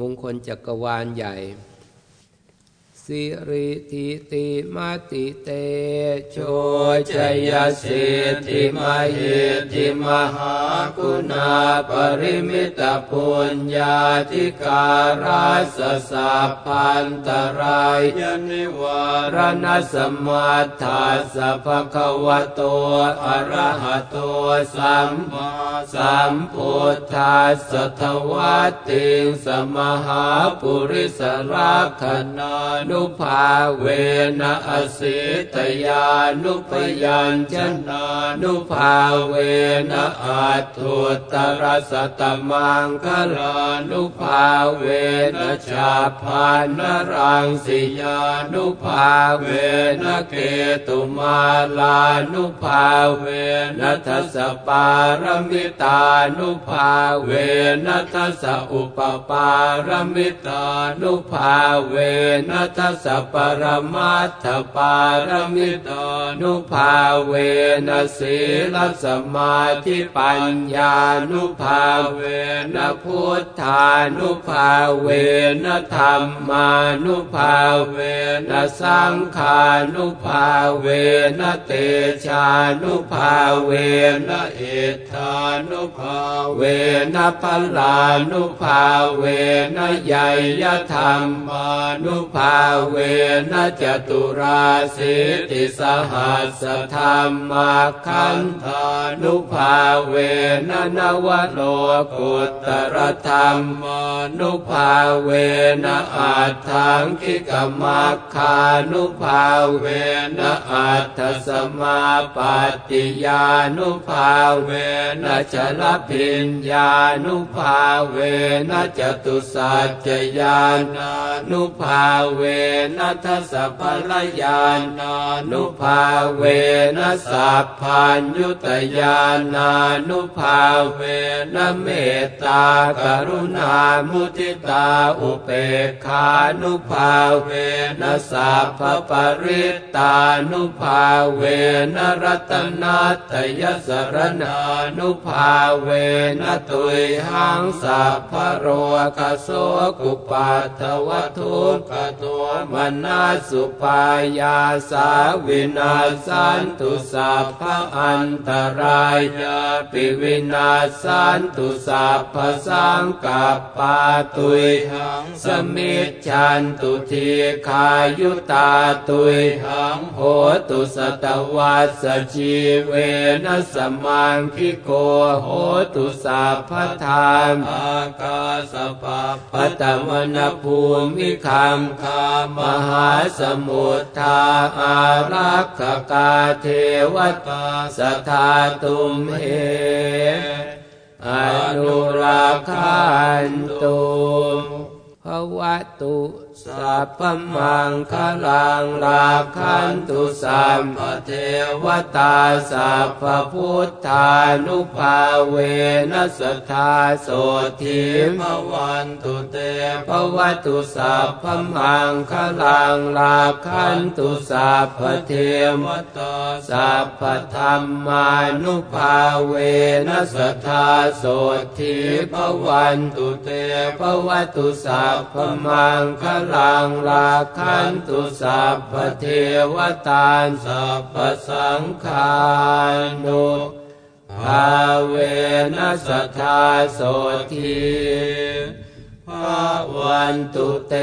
มงคลจักรวาลใหญ่ สิริทิติมาติเตโชจยสิทธิมหิทธิมหาคุณาปริมิตปุญญาธิการาสสัพพันตรายยนิวารณสมัทธาสัพพะวโตอะระหะโตสัมมาสัมพุทธัสสะทวัตติสมหาปุริสราคนานุุภาเวนะอสิตยานุปยัญชนานุภาเวนะอัตุตรสตมังคลานุภาเวนะชาพานรังสิยานุภาเวนะเกตุมาลานุภาเวนะทัสปารมิตานุภาเวนะทัสอุปปารมิตานุภาเวนะทัสัพปรมัตถปารมิตานุภาเวนะสีลสมาธิปัญญานุภาเวนะพุทธานุภาเวนะธรรมานุภาเวนะสังขานุภาเวนะเตชานุภาเวนะเอธานุภาเวนะพลานุภาเวนะใหญ่ยธรรมานุภาเวนะจตุราสิติสหัสธรรมาคันธานุภาเวนะนวโลกุตรธรรมานุภาเวนะอัตถังคิกมัคคานุภาเวนะอัตถสมาปฏิยานุภาเวนะจลพิญญานุภาเวนะจตุสัจจญานานุภาเวนทัสสะภลยานานุภาเวนะสัพพัญยุตยานานุภาเวนะเมตตากรุณามุทิตาอุเปกขานุภาเวนะสัพพปริตตานุภาเวนะรัตนาตยสรณานุภาเวนะตุยหังสัพพโรคโสกุปัตถวัตุกตัวมนาสุปายาสาวินาสันตุสัพพอันตรายาปิวินาสันตุสัพพสังกัปปาตุยหังสมิจฉันตุทีขายุตาตุยหังโหตุสตวัสชีเวนะสมังคิโกโหตุสัพพทานอากาสปะปตมนภูมิคัมคามหาสมุทธาอารักขกาเทวตาสทาตุมเหอนุราคันตุม วัตุสัพพมังคลังลาคันตุสัมปเทวตาสัพพพุทธานุภาเวนัสธาโสทิมวันตุเตภวัตุสัพพมังคลังลาคันตุสัพพเทวตาสัพพธรรมานุภาเวนัสธาโสทิภวันตุเตภวัตุสัพพมังคลังลาคันตุสัพพเทวตาสัพพสังขานุภาเวนัสธาโสทีภาวันตุเต